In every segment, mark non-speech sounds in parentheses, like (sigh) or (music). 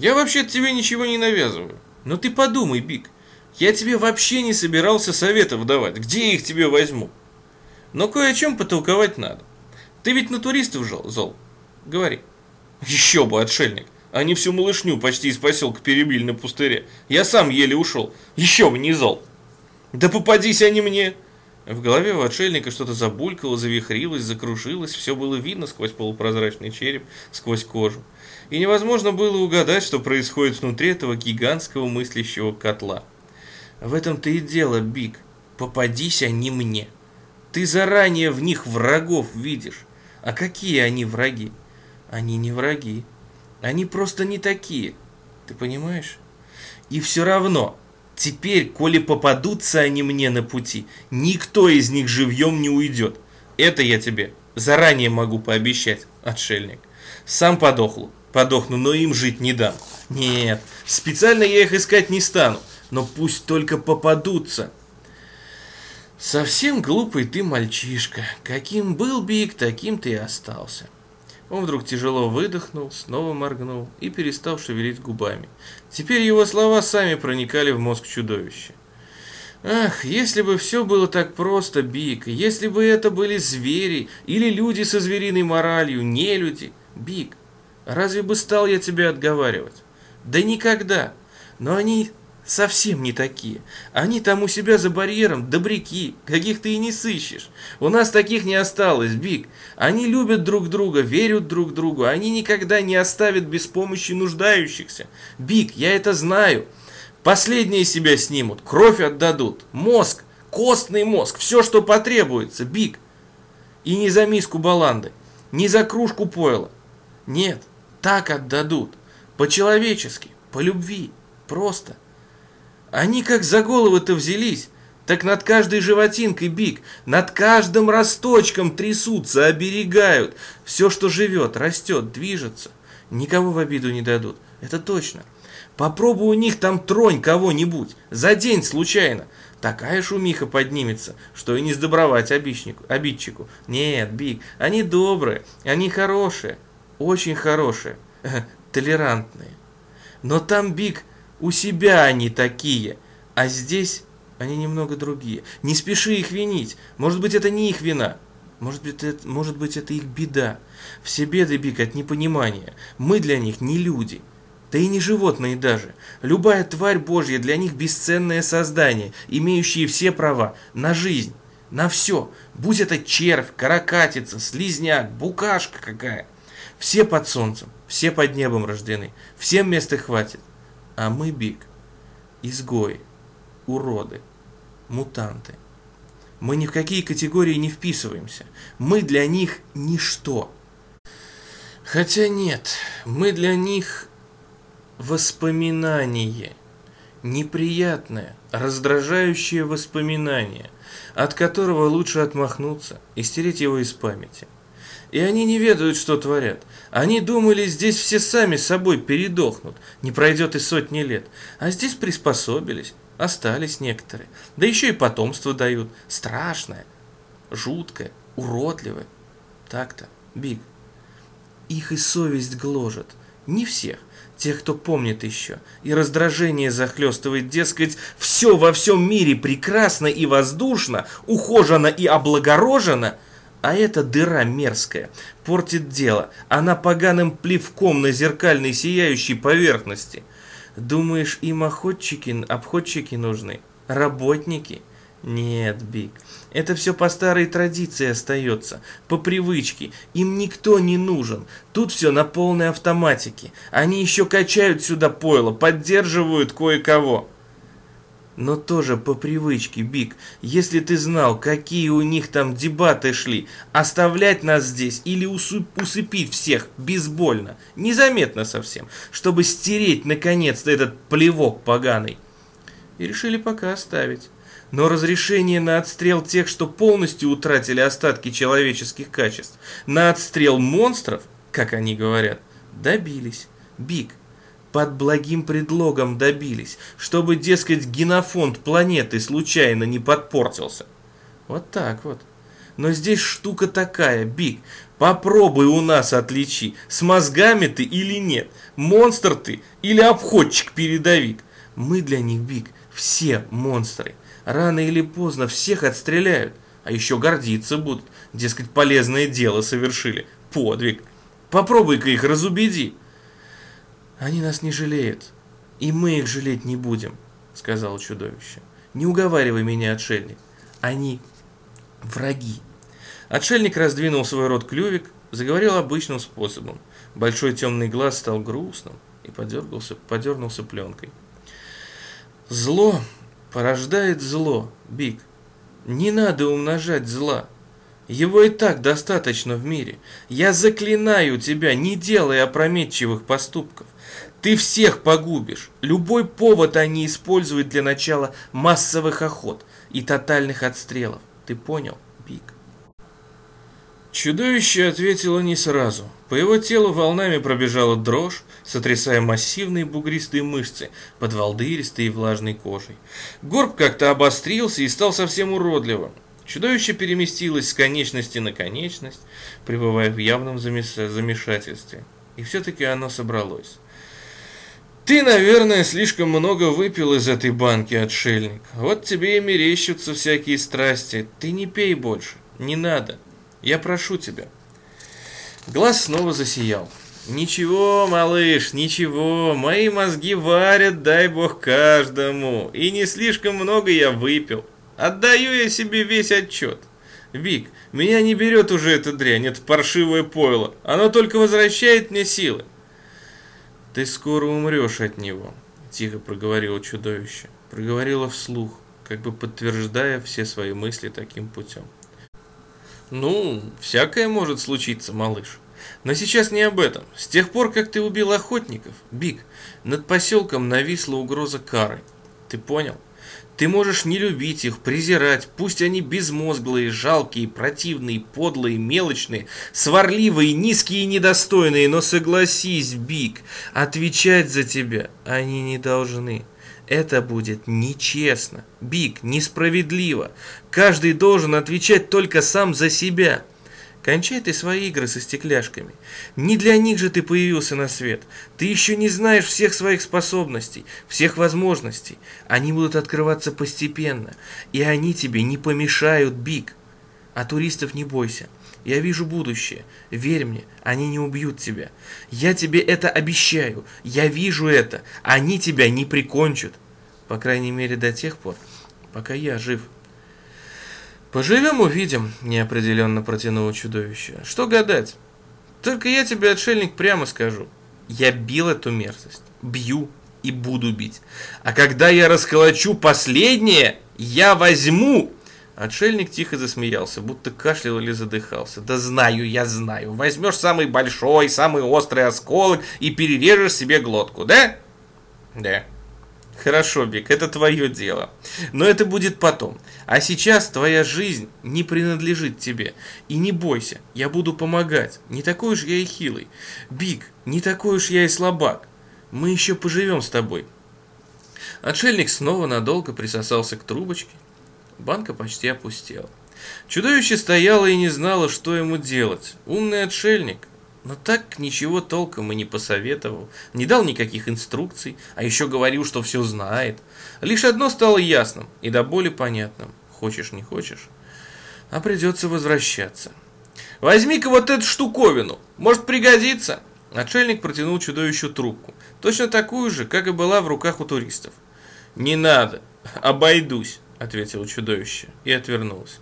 Я вообще тебе ничего не навязываю. Но ты подумай, Биг, я тебе вообще не собирался советов давать, где я их тебе возьму? Но кое о чем потолковать надо. Ты ведь на туристов жил, зол? Говори. Еще бы, отшельник. Они всю малышню почти из поселка перебили на пустыре. Я сам еле ушел. Еще бы не зол. Да попадись они мне. В голове у отшельника что-то забулькало, завихрилось, закружилось, все было видно сквозь полупрозрачный череп, сквозь кожу. И невозможно было угадать, что происходит внутри этого гигантского мыслящего котла. В этом-то и дело, Биг. Попадись они мне. Ты заранее в них врагов видишь. А какие они враги? Они не враги. Они просто не такие. Ты понимаешь? И все равно, теперь, коли попадутся они мне на пути, никто из них живьем не уйдет. Это я тебе заранее могу пообещать, отшельник. Сам подохлу, подохну, но им жить не дам. Нет, специально я их искать не стану, но пусть только попадутся. Совсем глупый ты мальчишка. Каким был Биг, таким ты и остался. Он вдруг тяжело выдохнул, снова моргнул и перестал шевелить губами. Теперь его слова сами проникали в мозг чудовища. Ах, если бы все было так просто, Биг, если бы это были звери или люди со звериной моралью, не люди. Биг, разве бы стал я тебя отговаривать? Да никогда. Но они совсем не такие. Они там у себя за барьером добряки, каких ты и не сыщешь. У нас таких не осталось, Биг. Они любят друг друга, верят друг другу. Они никогда не оставят без помощи нуждающихся. Биг, я это знаю. Последние себя снимут, кровь отдадут, мозг, костный мозг, все, что потребуется, Биг. И не за миску баланды, не за кружку пойла. Нет, так отдадут. По-человечески, по любви, просто. Они как за головы-то взялись, так над каждой животинкой биг, над каждым росточком трясутся, оберегают. Все, что живет, растет, движется. Никого в обиду не дадут, это точно. Попробуй у них там тронь кого-нибудь, за день случайно. Такая шумиха поднимется, что и не сдобровать обидчику. обидчику. Нет, Биг, они добрые, они хорошие, очень хорошие, (laughs) толерантные. Но там, Биг, у себя они такие, а здесь они немного другие. Не спеши их винить. Может быть, это не их вина. Может быть, это, может быть, это их беда. Все беды, Бик, от непонимания. Мы для них не люди. Да и не животные даже. Любая тварь Божья для них бесценное создание, имеющее все права на жизнь, на все. Будь это червь, каракатица, слизняк, букашка какая. Все под солнцем, все под небом рождены. Всем места хватит. А мы, Биг, изгои, уроды, мутанты. Мы ни в какие категории не вписываемся. Мы для них ничто. Хотя нет, мы для них воспоминание. Неприятное, раздражающее воспоминание, от которого лучше отмахнуться и стереть его из памяти. И они не ведают, что творят. Они думали, здесь все сами собой передохнут, не пройдет и сотни лет. А здесь приспособились, остались некоторые. Да еще и потомство дают. Страшное, жуткое, уродливое. Так-то, Биг. Их и совесть гложет. Не всех, тех, кто помнит еще. И раздражение захлестывает, дескать, все во всем мире прекрасно и воздушно, ухожено и облагорожено – а эта дыра мерзкая, портит дело. Она поганым плевком на зеркальной сияющей поверхности. Думаешь, им охотчики, обходчики нужны? Работники? Нет, Биг. Это все по старой традиции остается, по привычке. Им никто не нужен. Тут все на полной автоматике. Они еще качают сюда пойло, поддерживают кое-кого но тоже по привычке, Биг. Если ты знал, какие у них там дебаты шли, оставлять нас здесь или усыпить всех безбольно, незаметно совсем, чтобы стереть наконец-то этот плевок поганый. И решили пока оставить. Но разрешение на отстрел тех, что полностью утратили остатки человеческих качеств, на отстрел монстров, как они говорят, добились. Биг, под благим предлогом добились, чтобы, дескать, генофонд планеты случайно не подпортился. Вот так вот. Но здесь штука такая, Биг. Попробуй у нас отличи, с мозгами ты или нет, монстр ты или обходчик-передовик. Мы для них, Биг, все монстры. Рано или поздно всех отстреляют, а еще гордиться будут. Дескать, полезное дело совершили, подвиг. Попробуй-ка их разубеди. Они нас не жалеют, и мы их жалеть не будем, сказал чудовище. Не уговаривай меня, отшельник. Они враги. Отшельник раздвинул свой рот клювик, заговорил обычным способом. Большой темный глаз стал грустным и подергался, подернулся пленкой. Зло порождает зло, Биг. Не надо умножать зла. Его и так достаточно в мире. Я заклинаю тебя, не делай опрометчивых поступков. Ты всех погубишь. Любой повод они используют для начала массовых охот и тотальных отстрелов. Ты понял, Биг? Чудовище ответило не сразу. По его телу волнами пробежала дрожь, сотрясая массивные бугристые мышцы под волдыристой и влажной кожей. Горб как-то обострился и стал совсем уродливым. Чудовище переместилось с конечности на конечность, пребывая в явном замешательстве. И все-таки оно собралось. Ты, наверное, слишком много выпил из этой банки, отшельник. Вот тебе и мерещатся всякие страсти. Ты не пей больше. Не надо. Я прошу тебя. Глаз снова засиял. Ничего, малыш, ничего. Мои мозги варят, дай бог, каждому. И не слишком много я выпил. Отдаю я себе весь отчет. Вик, меня не берет уже эта дрянь, это паршивое пойло. Оно только возвращает мне силы. Ты скоро умрешь от него, тихо проговорило чудовище. Проговорило вслух, как бы подтверждая все свои мысли таким путем. Ну, всякое может случиться, малыш. Но сейчас не об этом. С тех пор, как ты убил охотников, Биг, над поселком нависла угроза кары. Ты понял? Ты можешь не любить их, презирать, пусть они безмозглые, жалкие, противные, подлые, мелочные, сварливые, низкие и недостойные, но согласись, Биг, отвечать за тебя они не должны. Это будет нечестно, Биг, несправедливо. Каждый должен отвечать только сам за себя. Кончай ты свои игры со стекляшками. Не для них же ты появился на свет. Ты еще не знаешь всех своих способностей, всех возможностей. Они будут открываться постепенно, и они тебе не помешают, Биг. А туристов не бойся. Я вижу будущее. Верь мне, они не убьют тебя. Я тебе это обещаю. Я вижу это. Они тебя не прикончат. По крайней мере до тех пор, пока я жив. «Поживем, увидим», – неопределенно протянуло чудовище. «Что гадать? Только я тебе, отшельник, прямо скажу. Я бил эту мерзость, бью и буду бить. А когда я расколочу последнее, я возьму...» Отшельник тихо засмеялся, будто кашлял или задыхался. «Да знаю, я знаю. Возьмешь самый большой, самый острый осколок и перережешь себе глотку, да?» «Да». Хорошо, Бик, это твое дело. Но это будет потом. А сейчас твоя жизнь не принадлежит тебе. И не бойся, я буду помогать. Не такой уж я и хилый. Бик, не такой уж я и слабак. Мы еще поживем с тобой. Отшельник снова надолго присосался к трубочке. Банка почти опустела. Чудовище стояло и не знало, что ему делать. Умный отшельник но так ничего толком и не посоветовал, не дал никаких инструкций, а еще говорил, что все знает. Лишь одно стало ясным и до боли понятным. Хочешь, не хочешь, а придется возвращаться. «Возьми-ка вот эту штуковину, может пригодится!» Отшельник протянул чудовищу трубку, точно такую же, как и была в руках у туристов. «Не надо, обойдусь», — ответило чудовище и отвернулось.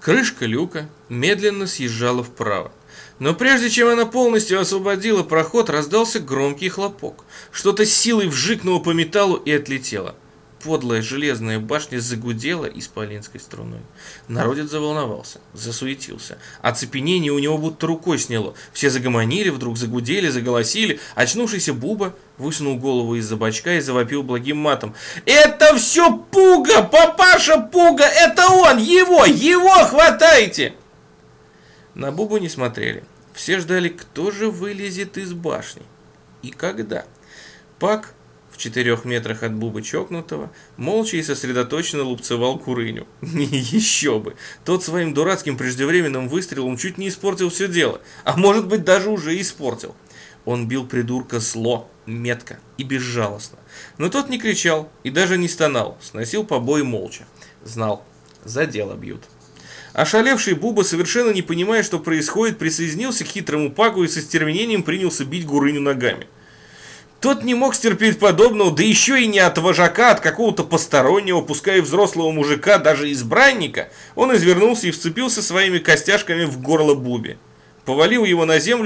Крышка люка медленно съезжала вправо. Но прежде чем она полностью освободила проход, раздался громкий хлопок. Что-то силой вжикнуло по металлу и отлетело. Подлая железная башня загудела исполинской струной. Народец заволновался, засуетился. Оцепенение у него будто рукой сняло. Все загомонили, вдруг загудели, заголосили. Очнувшийся Буба высунул голову из-за бачка и завопил благим матом. «Это все Пуга! Папаша Пуга! Это он! Его! Его хватайте!» На Бубу не смотрели. Все ждали, кто же вылезет из башни. И когда. Пак в четырех метрах от Бубы чокнутого, молча и сосредоточенно лупцевал Курыню. (laughs) Еще бы! Тот своим дурацким преждевременным выстрелом чуть не испортил все дело, а может быть даже уже испортил. Он бил придурка зло, метко и безжалостно. Но тот не кричал и даже не стонал, сносил побои молча. Знал, за дело бьют. Ошалевший Буба, совершенно не понимая, что происходит, присоединился к хитрому Паку и со стервенением принялся бить Гурыню ногами. Тот не мог стерпеть подобного, да еще и не от вожака, а от какого-то постороннего, пускай взрослого мужика, даже избранника, он извернулся и вцепился своими костяшками в горло Бубе. Повалил его на землю,